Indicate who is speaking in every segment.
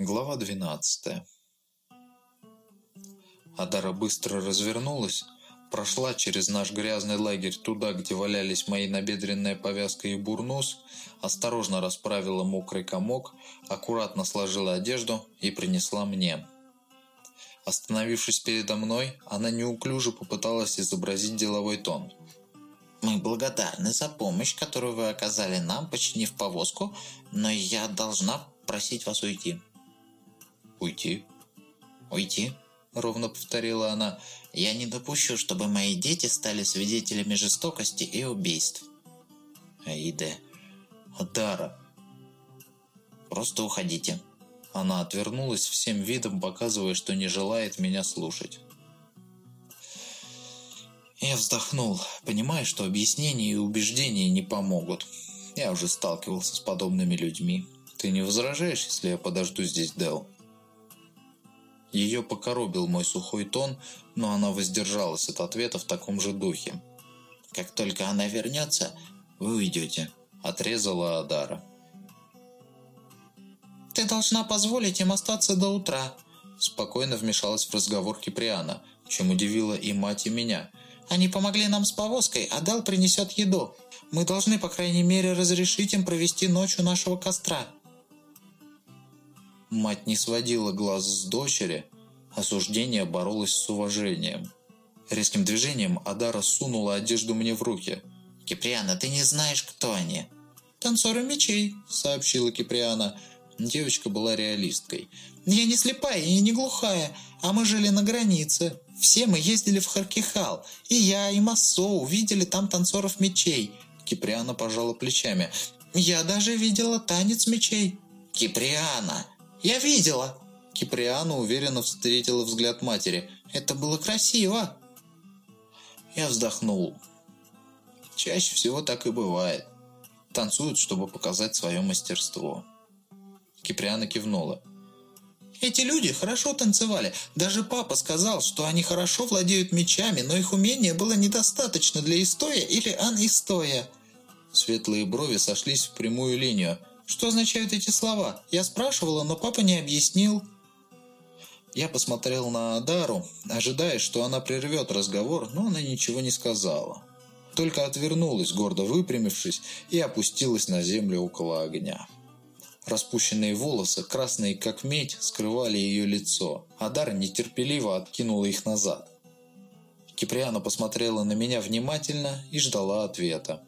Speaker 1: Глава 12 Адара быстро развернулась, прошла через наш грязный лагерь туда, где валялись мои набедренная повязка и бурнус, осторожно расправила мокрый комок, аккуратно сложила одежду и принесла мне. Остановившись передо мной, она неуклюже попыталась изобразить деловой тон.
Speaker 2: «Мы благодарны за помощь, которую вы оказали нам, починив повозку, но я должна просить вас уйти».
Speaker 1: «Уйти?»
Speaker 2: «Уйти?» – ровно повторила она. «Я не допущу, чтобы мои дети стали свидетелями жестокости и убийств».
Speaker 1: «Аида, Дара,
Speaker 2: просто уходите».
Speaker 1: Она отвернулась всем видом, показывая, что не желает меня слушать. Я вздохнул, понимая, что объяснения и убеждения не помогут. Я уже сталкивался с подобными людьми. Ты не возражаешь, если я подожду здесь, Дел? Ее покоробил мой сухой тон, но она воздержалась от ответа в таком же духе.
Speaker 2: «Как только она вернется, вы уйдете», – отрезала Адара. «Ты должна позволить им остаться до утра», – спокойно вмешалась в разговор Киприана, чем удивила и мать, и меня. «Они помогли нам с повозкой, а Дал принесет еду. Мы должны, по крайней мере, разрешить им провести ночь у нашего костра».
Speaker 1: Мать не сводила глаз с дочери, осуждение боролось с уважением. Резким движением Адара сунула одежду мне в руки.
Speaker 2: «Киприана, ты не знаешь, кто они?»
Speaker 1: «Танцоры мечей», — сообщила Киприана. Девочка была реалисткой.
Speaker 2: «Я не слепая и не глухая, а мы жили на границе. Все мы ездили в Харкихал, и я, и Массо увидели там танцоров мечей».
Speaker 1: Киприана пожала плечами.
Speaker 2: «Я даже видела танец мечей». «Киприана!» «Я видела!»
Speaker 1: Киприана уверенно встретила взгляд матери.
Speaker 2: «Это было красиво!»
Speaker 1: Я вздохнул. Чаще всего так и бывает. Танцуют, чтобы показать свое мастерство. Киприана кивнула.
Speaker 2: Эти люди хорошо танцевали. Даже папа сказал, что они хорошо владеют мечами, но их умения было недостаточно для Истоя или Ан-Истоя.
Speaker 1: Светлые брови сошлись в прямую линию.
Speaker 2: Что означают эти слова? Я спрашивала, но папа не объяснил.
Speaker 1: Я посмотрел на Адару, ожидая, что она прервет разговор, но она ничего не сказала. Только отвернулась, гордо выпрямившись, и опустилась на землю около огня. Распущенные волосы, красные как медь, скрывали ее лицо. Адара нетерпеливо откинула их назад. Киприана посмотрела на меня внимательно и ждала ответа.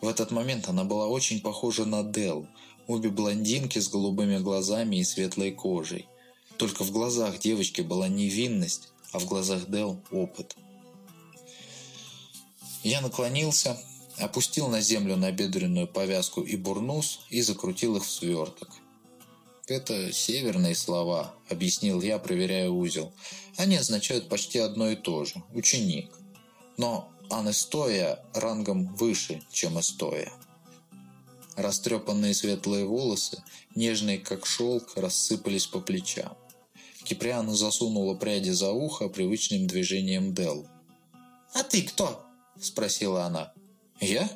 Speaker 1: В этот момент она была очень похожа на Дел, обе блондинки с голубыми глазами и светлой кожей. Только в глазах девочки была невинность, а в глазах Дел – опыт. Я наклонился, опустил на землю набедренную повязку и бурнус и закрутил их в сверток. «Это северные слова», – объяснил я, проверяя узел. «Они означают почти одно и то же – ученик. Но Анестоя рангом выше, чем Эстоя. Растрепанные светлые волосы, нежные как шелк, рассыпались по плечам. Киприана засунула пряди за ухо привычным движением Дел.
Speaker 2: «А ты кто?» – спросила она.
Speaker 1: «Я?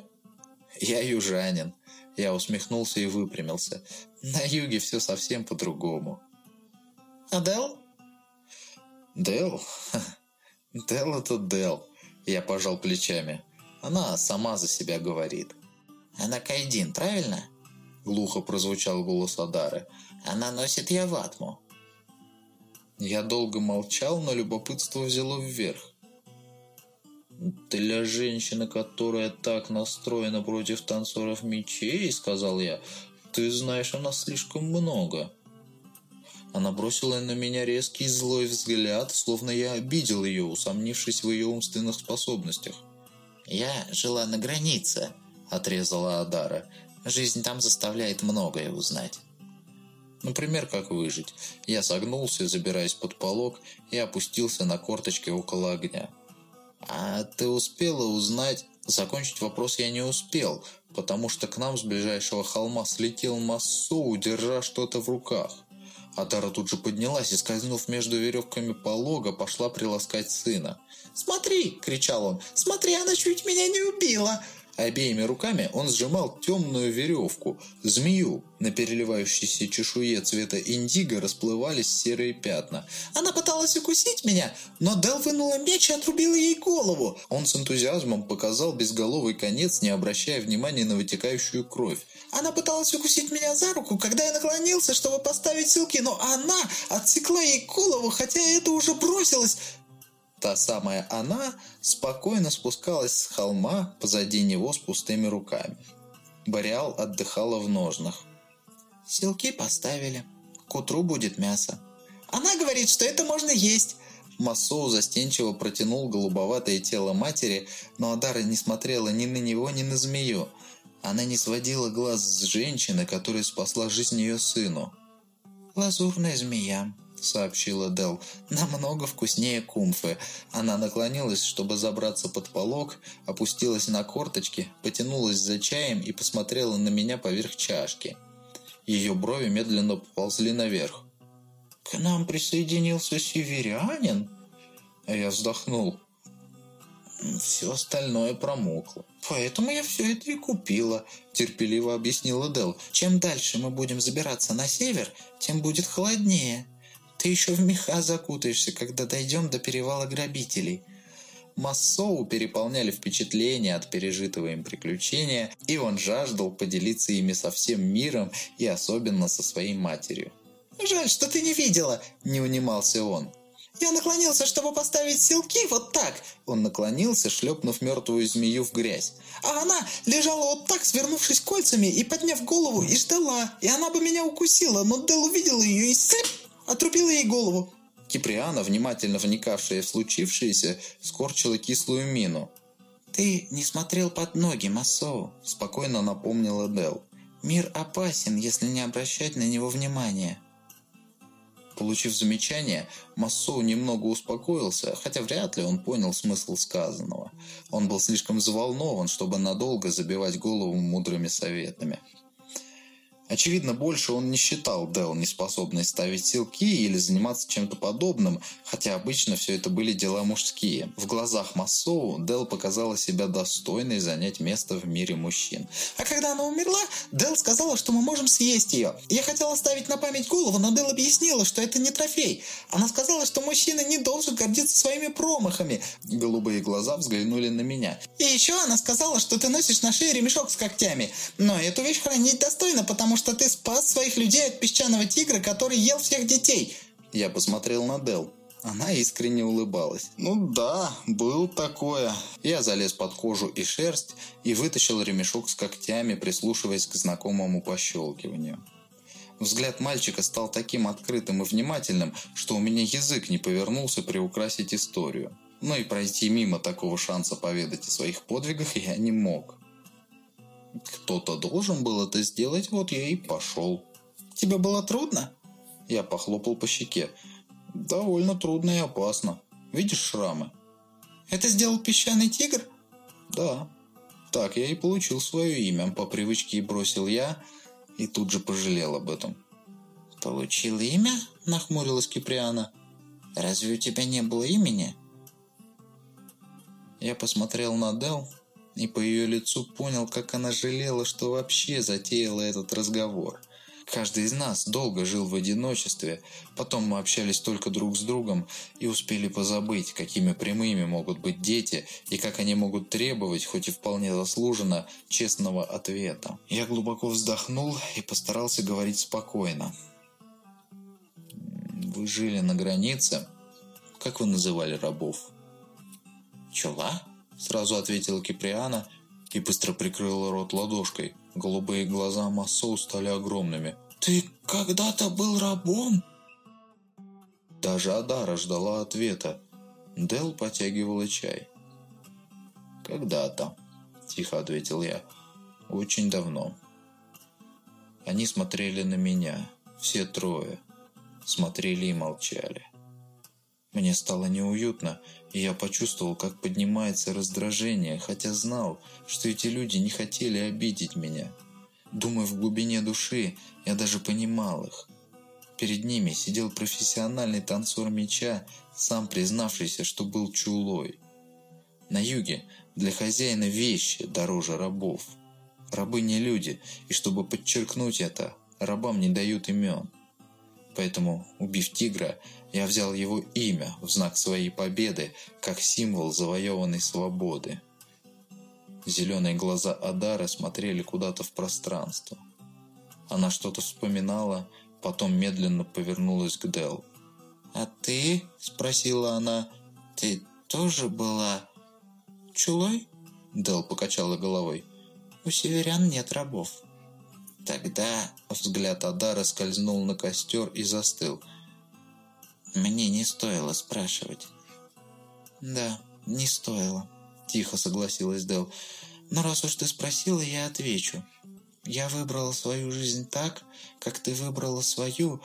Speaker 1: Я южанин». Я усмехнулся и выпрямился. На юге все совсем по-другому.
Speaker 2: «А Дел?»
Speaker 1: «Дел? Дел – это Дел. Я пожал плечами. Она сама за себя говорит.
Speaker 2: «Она Кайдин, правильно?»
Speaker 1: Глухо прозвучал голос Адары.
Speaker 2: «Она носит Яватму».
Speaker 1: Я долго молчал, но любопытство взяло вверх. «Для женщины, которая так настроена против танцоров мечей, — сказал я, — ты знаешь о нас слишком много». Она бросила на меня резкий злой взгляд, словно я обидел ее, усомнившись в ее умственных способностях.
Speaker 2: «Я жила на границе», — отрезала Адара. «Жизнь там заставляет многое узнать».
Speaker 1: Например, как выжить. Я согнулся, забираясь под полог, и опустился на корточки около огня. «А ты успела узнать...» Закончить вопрос я не успел, потому что к нам с ближайшего холма слетел Массоу, держа что-то в руках. Адара тут же поднялась и, скользнув между веревками полога, пошла приласкать сына.
Speaker 2: «Смотри!» – кричал он. «Смотри, она чуть меня не убила!»
Speaker 1: Обеими руками он сжимал темную веревку, змею. На переливающейся чешуе цвета индиго расплывались серые пятна.
Speaker 2: Она пыталась укусить меня, но Дел вынула меч и отрубила ей голову.
Speaker 1: Он с энтузиазмом показал безголовый конец, не обращая внимания на вытекающую кровь.
Speaker 2: Она пыталась укусить меня за руку, когда я наклонился, чтобы поставить силки, но она отсекла ей голову, хотя это уже бросилось.
Speaker 1: Та самая она спокойно спускалась с холма позади него с пустыми руками. Бориал отдыхала в ножнах.
Speaker 2: «Селки поставили. К утру будет мясо. Она говорит, что это можно есть».
Speaker 1: Массоу застенчиво протянул голубоватое тело матери, но Адара не смотрела ни на него, ни на змею. Она не сводила глаз с женщины, которая спасла жизнь ее сыну.
Speaker 2: «Лазурная змея»,
Speaker 1: сообщила Дел. «Намного вкуснее кумфы». Она наклонилась, чтобы забраться под полог, опустилась на корточки, потянулась за чаем и посмотрела на меня поверх чашки. Ее брови медленно поползли наверх.
Speaker 2: «К нам присоединился северянин?»
Speaker 1: Я вздохнул. Все остальное промокло.
Speaker 2: «Поэтому я все это и купила», – терпеливо объяснила Дел. «Чем дальше мы будем забираться на север, тем будет холоднее». Ты еще в меха закутаешься, когда дойдем до перевала грабителей».
Speaker 1: Массоу переполняли впечатления от пережитого им приключения, и он жаждал поделиться ими со всем миром и особенно со своей матерью.
Speaker 2: «Жаль, что ты не видела!» – не унимался он. «Я наклонился, чтобы поставить силки вот так!»
Speaker 1: Он наклонился, шлепнув мертвую змею в грязь.
Speaker 2: «А она лежала вот так, свернувшись кольцами и подняв голову, и ждала. И она бы меня укусила, но Дел увидела ее и слеп Отрубила ей голову!»
Speaker 1: Киприана, внимательно вникавшая в случившееся, скорчила кислую мину.
Speaker 2: «Ты не смотрел под ноги, Массоу», – спокойно напомнила Дел. «Мир опасен, если не обращать на него внимания».
Speaker 1: Получив замечание, Массоу немного успокоился, хотя вряд ли он понял смысл сказанного. Он был слишком взволнован, чтобы надолго забивать голову мудрыми советами. Очевидно, больше он не считал Дел неспособной ставить силки или заниматься чем-то подобным, хотя обычно все это были дела мужские. В глазах Массоу Дел показала себя достойной занять место в мире мужчин.
Speaker 2: А когда она умерла, Дел сказала, что мы можем съесть ее. Я хотела ставить на память голову, но Дел объяснила, что это не трофей. Она сказала, что мужчина не должен гордиться своими промахами.
Speaker 1: Голубые глаза взглянули на меня.
Speaker 2: И еще она сказала, что ты носишь на шее ремешок с когтями. Но эту вещь хранить достойно, потому что ты спас своих людей от песчаного тигра, который ел всех детей!»
Speaker 1: Я посмотрел на Дел. Она искренне улыбалась. «Ну да, был такое». Я залез под кожу и шерсть и вытащил ремешок с когтями, прислушиваясь к знакомому пощелкиванию. Взгляд мальчика стал таким открытым и внимательным, что у меня язык не повернулся приукрасить историю. Но и пройти мимо такого шанса поведать о своих подвигах я не мог. Кто-то должен был это сделать, вот я и пошел.
Speaker 2: Тебе было трудно?
Speaker 1: Я похлопал по щеке. Довольно трудно и опасно. Видишь шрамы?
Speaker 2: Это сделал песчаный тигр?
Speaker 1: Да. Так я и получил свое имя. По привычке и бросил я, и тут же пожалел об этом.
Speaker 2: «Получил имя?» – нахмурилась Киприана. «Разве у тебя не было имени?»
Speaker 1: Я посмотрел на Дел, и по ее лицу понял, как она жалела, что вообще затеяла этот разговор. Каждый из нас долго жил в одиночестве, потом мы общались только друг с другом и успели позабыть, какими прямыми могут быть дети и как они могут требовать, хоть и вполне заслуженно, честного ответа. Я глубоко вздохнул и постарался говорить спокойно. «Вы жили на границе? Как вы называли рабов?»
Speaker 2: «Чула?»
Speaker 1: Сразу ответила Киприана и быстро прикрыла рот ладошкой. Голубые глаза Массоу стали огромными.
Speaker 2: «Ты когда-то был рабом?»
Speaker 1: Даже Адара ждала ответа. Дел потягивала чай. «Когда-то», – тихо ответил я. «Очень давно». Они смотрели на меня, все трое. Смотрели и молчали. Мне стало неуютно, и я почувствовал, как поднимается раздражение, хотя знал, что эти люди не хотели обидеть меня. Думаю, в глубине души я даже понимал их. Перед ними сидел профессиональный танцор меча, сам признавшийся, что был чулой. На юге для хозяина вещи дороже рабов. Рабы не люди, и чтобы подчеркнуть это, рабам не дают имен. Поэтому, убив тигра, я взял его имя в знак своей победы, как символ завоеванной свободы. Зеленые глаза Адара смотрели куда-то в пространство. Она что-то вспоминала, потом медленно повернулась к Дел.
Speaker 2: «А ты?» – спросила она. «Ты тоже была чулой?»
Speaker 1: Дел покачала головой.
Speaker 2: «У северян нет рабов».
Speaker 1: Тогда взгляд Адара скользнул на костер и застыл.
Speaker 2: Мне не стоило спрашивать.
Speaker 1: «Да, не стоило», – тихо согласилась Дел. «Но раз уж ты спросила, я отвечу. Я выбрала свою жизнь так, как ты выбрала свою,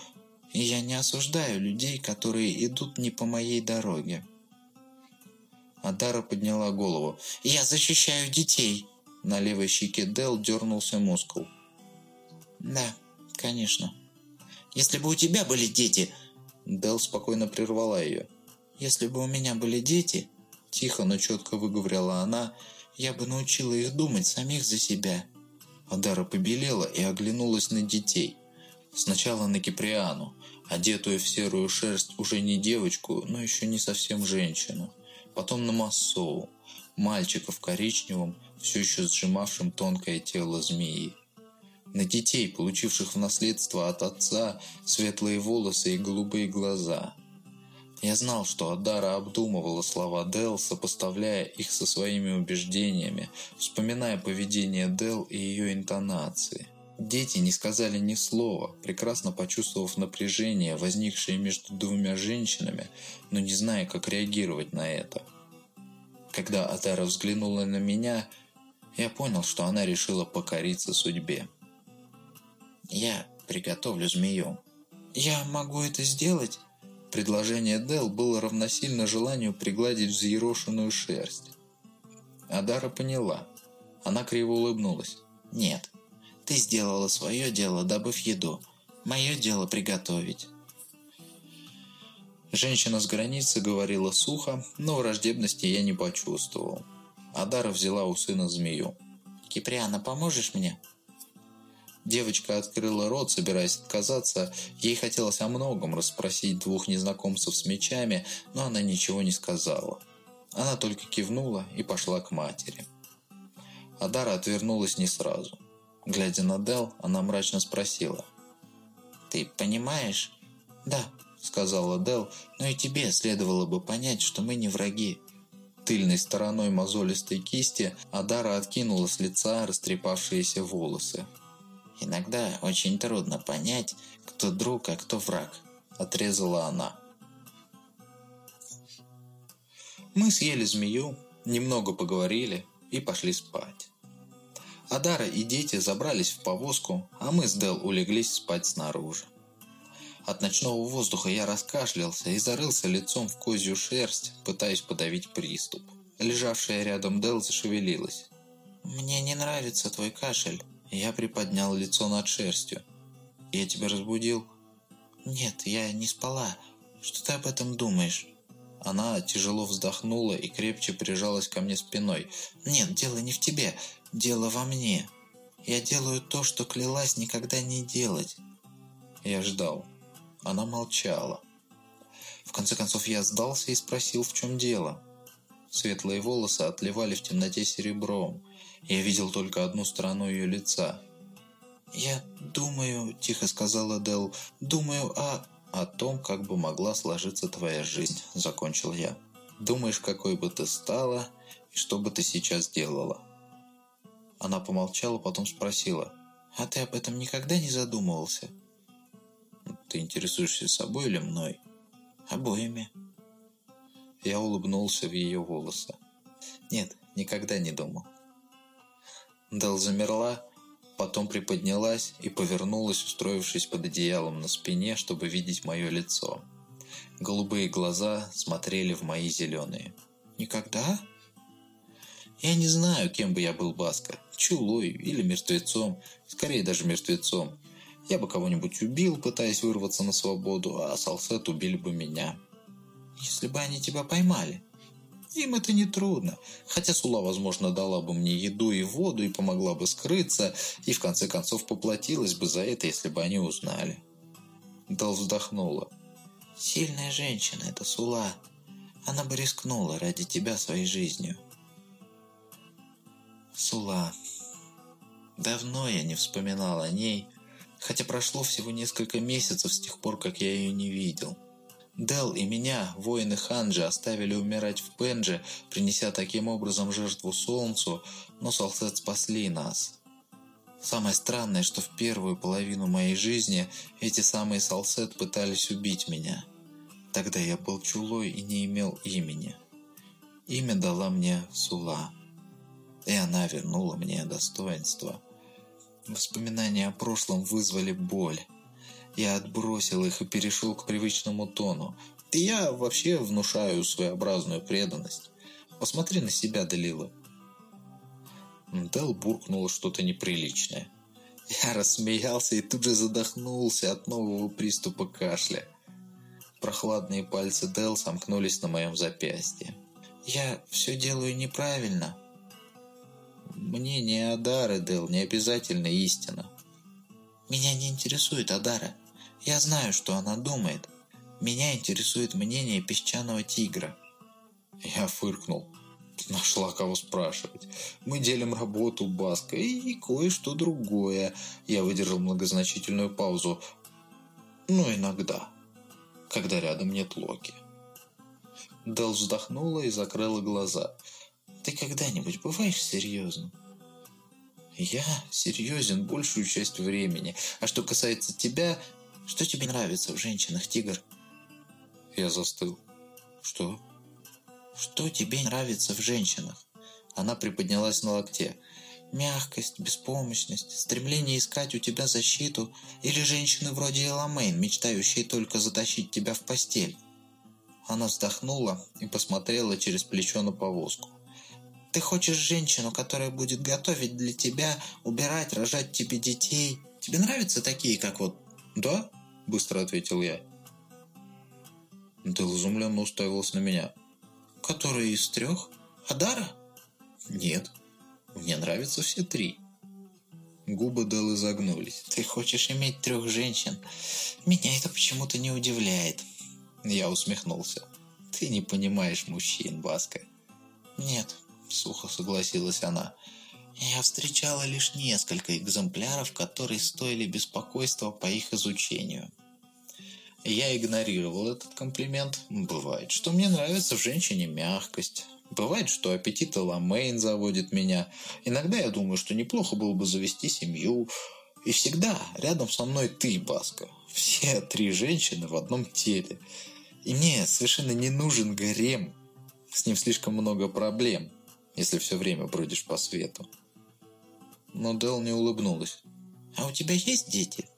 Speaker 1: и я не осуждаю людей, которые идут не по моей дороге». Адара подняла голову.
Speaker 2: «Я защищаю детей!»
Speaker 1: На левой щеке Дел дернулся мускул.
Speaker 2: «Да, конечно. Если бы у тебя были дети...»
Speaker 1: Дел спокойно прервала ее.
Speaker 2: «Если бы у меня были дети...»
Speaker 1: Тихо, но четко выговорила она.
Speaker 2: «Я бы научила их думать самих за себя».
Speaker 1: Адара побелела и оглянулась на детей. Сначала на Киприану, одетую в серую шерсть уже не девочку, но еще не совсем женщину. Потом на Массоу, мальчика в коричневом, все еще сжимавшем тонкое тело змеи на детей, получивших в наследство от отца светлые волосы и голубые глаза. Я знал, что Адара обдумывала слова Дел, сопоставляя их со своими убеждениями, вспоминая поведение Дел и ее интонации. Дети не сказали ни слова, прекрасно почувствовав напряжение, возникшее между двумя женщинами, но не зная, как реагировать на это. Когда Адара взглянула на меня, я понял, что она решила покориться судьбе.
Speaker 2: Я приготовлю змею.
Speaker 1: Я могу это сделать? Предложение Дел было равносильно желанию пригладить взъерошенную шерсть. Адара поняла. Она криво улыбнулась.
Speaker 2: «Нет, ты сделала свое дело, добыв еду. Мое дело приготовить».
Speaker 1: Женщина с границы говорила сухо, но враждебности я не почувствовал. Адара взяла у сына змею.
Speaker 2: «Киприана, поможешь мне?»
Speaker 1: Девочка открыла рот, собираясь отказаться. Ей хотелось о многом расспросить двух незнакомцев с мечами, но она ничего не сказала. Она только кивнула и пошла к матери. Адара отвернулась не сразу. Глядя на Дел, она мрачно спросила.
Speaker 2: «Ты понимаешь?»
Speaker 1: «Да», — сказала Дел, «но и тебе следовало бы понять, что мы не враги». Тыльной стороной мозолистой кисти Адара откинула с лица растрепавшиеся волосы.
Speaker 2: Иногда очень трудно понять, кто друг, а кто враг», – отрезала она.
Speaker 1: Мы съели змею, немного поговорили и пошли спать. Адара и дети забрались в повозку, а мы с Дел улеглись спать снаружи. От ночного воздуха я раскашлялся и зарылся лицом в козью шерсть, пытаясь подавить приступ. Лежавшая рядом Дел зашевелилась.
Speaker 2: «Мне не нравится твой кашель»,
Speaker 1: я приподнял лицо над шерстью. «Я тебя разбудил?»
Speaker 2: «Нет, я не спала. Что ты об этом думаешь?»
Speaker 1: Она тяжело вздохнула и крепче прижалась ко мне спиной.
Speaker 2: «Нет, дело не в тебе. Дело во мне. Я делаю то, что клялась никогда не делать».
Speaker 1: Я ждал. Она молчала. В конце концов я сдался и спросил, в чем дело. Светлые волосы отливали в темноте серебром. Я видел только одну сторону ее лица.
Speaker 2: «Я думаю», – тихо сказала Дел, – «думаю о...»
Speaker 1: «О том, как бы могла сложиться твоя жизнь», – закончил я. «Думаешь, какой бы ты стала и что бы ты сейчас делала?» Она помолчала, потом спросила.
Speaker 2: «А ты об этом никогда не задумывался?»
Speaker 1: «Ты интересуешься собой или мной?»
Speaker 2: «Обоими».
Speaker 1: Я улыбнулся в ее волосы. «Нет, никогда не думал. Дел замерла, потом приподнялась и повернулась, устроившись под одеялом на спине, чтобы видеть мое лицо. Голубые глаза смотрели в мои зеленые.
Speaker 2: «Никогда?»
Speaker 1: «Я не знаю, кем бы я был, Баска. Чулой или мертвецом. Скорее даже мертвецом. Я бы кого-нибудь убил, пытаясь вырваться на свободу, а Салсет убили бы меня».
Speaker 2: «Если бы они тебя поймали?»
Speaker 1: Им это не трудно. Хотя Сула, возможно, дала бы мне еду и воду и помогла бы скрыться, и в конце концов поплатилась бы за это, если бы они узнали. Дал вздохнула. «Сильная женщина – это Сула. Она бы рискнула ради тебя своей жизнью». Сула. Давно я не вспоминал о ней, хотя прошло всего несколько месяцев с тех пор, как я ее не видел. Дел и меня, воины Ханджи, оставили умирать в Пенже, принеся таким образом жертву солнцу, но Салсет спасли нас. Самое странное, что в первую половину моей жизни эти самые Салсет пытались убить меня. Тогда я был чулой и не имел имени. Имя дала мне Сула, и она вернула мне достоинство. Воспоминания о прошлом вызвали боль. Я отбросил их и перешел к привычному тону. И я вообще внушаю своеобразную преданность. Посмотри на себя, Далила. Дел буркнула что-то неприличное. Я рассмеялся и тут же задохнулся от нового приступа кашля. Прохладные пальцы Дел сомкнулись на моем запястье. «Я все делаю неправильно». «Мнение Адары, Дел, не обязательно истина». «Меня не интересует Адара. Я знаю, что она думает. Меня интересует мнение песчаного тигра». Я фыркнул. Нашла кого спрашивать. Мы делим работу, Баска, и кое-что другое. Я выдержал многозначительную паузу. Ну, иногда. Когда рядом нет Локи. Дел вздохнула и закрыла глаза. «Ты когда-нибудь бываешь серьезным?» «Я серьезен большую часть времени. А что касается тебя, что тебе нравится в женщинах, тигр?» Я застыл. «Что?» «Что тебе нравится в женщинах?» Она приподнялась на локте. «Мягкость, беспомощность, стремление искать у тебя защиту или женщины вроде Эламейн, мечтающие только затащить тебя в постель?» Она вздохнула и посмотрела через плечо на повозку. «Ты хочешь женщину, которая будет готовить для тебя, убирать, рожать тебе детей? Тебе нравятся такие, как вот...» «Да?» Быстро ответил я. Дэл изумленно уставился на меня. «Которая из трех? Адара?» «Нет, мне нравятся все три». Губы Дэл изогнулись. «Ты хочешь иметь трех женщин? Меня это почему-то не удивляет». Я усмехнулся. «Ты не понимаешь мужчин, Баска». «Нет», — сухо согласилась она. Я встречала лишь несколько экземпляров, которые стоили беспокойства по их изучению. Я игнорировал этот комплимент. Бывает, что мне нравится в женщине мягкость. Бывает, что аппетит Ламейн заводит меня. Иногда я думаю, что неплохо было бы завести семью. И всегда рядом со мной ты, Баска. Все три женщины в одном теле. И мне совершенно не нужен гарем. С ним слишком много проблем, если все время бродишь по свету. Но Дел не улыбнулась. «А у тебя есть дети?»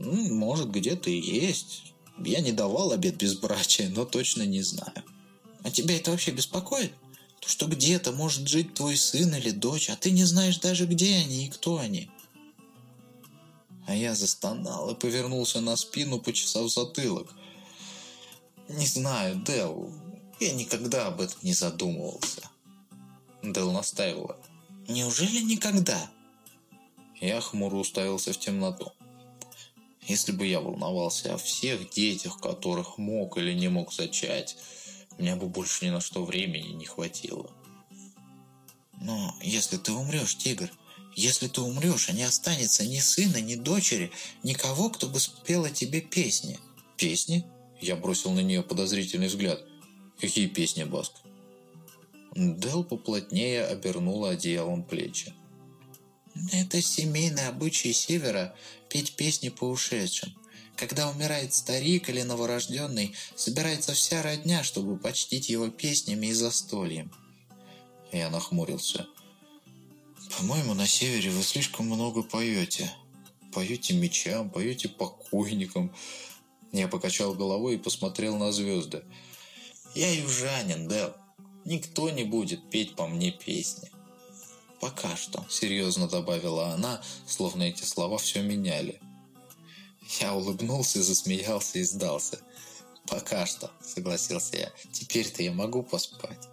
Speaker 1: «Может, где-то и есть. Я не давал обед безбрачия, но точно не знаю». «А тебя это вообще беспокоит? То, что где-то может жить твой сын или дочь, а ты не знаешь даже, где они и кто они?» А я застонал и повернулся на спину, почесав затылок. «Не знаю, Дел, я никогда об этом не задумывался». Дел настаивала. Неужели никогда? Я хмуро уставился в темноту. Если бы я волновался о всех детях, которых мог или не мог зачать, мне бы больше ни на что времени не хватило. Но если ты умрешь, тигр, если ты умрешь, а не останется ни сына, ни дочери, никого, кто бы спел тебе песни. Песни? Я бросил на нее подозрительный взгляд. Какие песни, Баск? Дел поплотнее обернула одеялом плечи. «Это семейный обычай Севера петь песни по ушедшим. Когда умирает старик или новорожденный, собирается вся родня, чтобы почтить его песнями и застольем». Я нахмурился. «По-моему, на Севере вы слишком много поете. Поете мечам, поете покойникам». Я покачал головой и посмотрел на звезды. «Я южанин, Дел. Никто не будет петь по мне песни. Пока что, серьезно добавила она, словно эти слова все меняли. Я улыбнулся, засмеялся и сдался. «Пока что», — согласился я. «Теперь-то я могу поспать».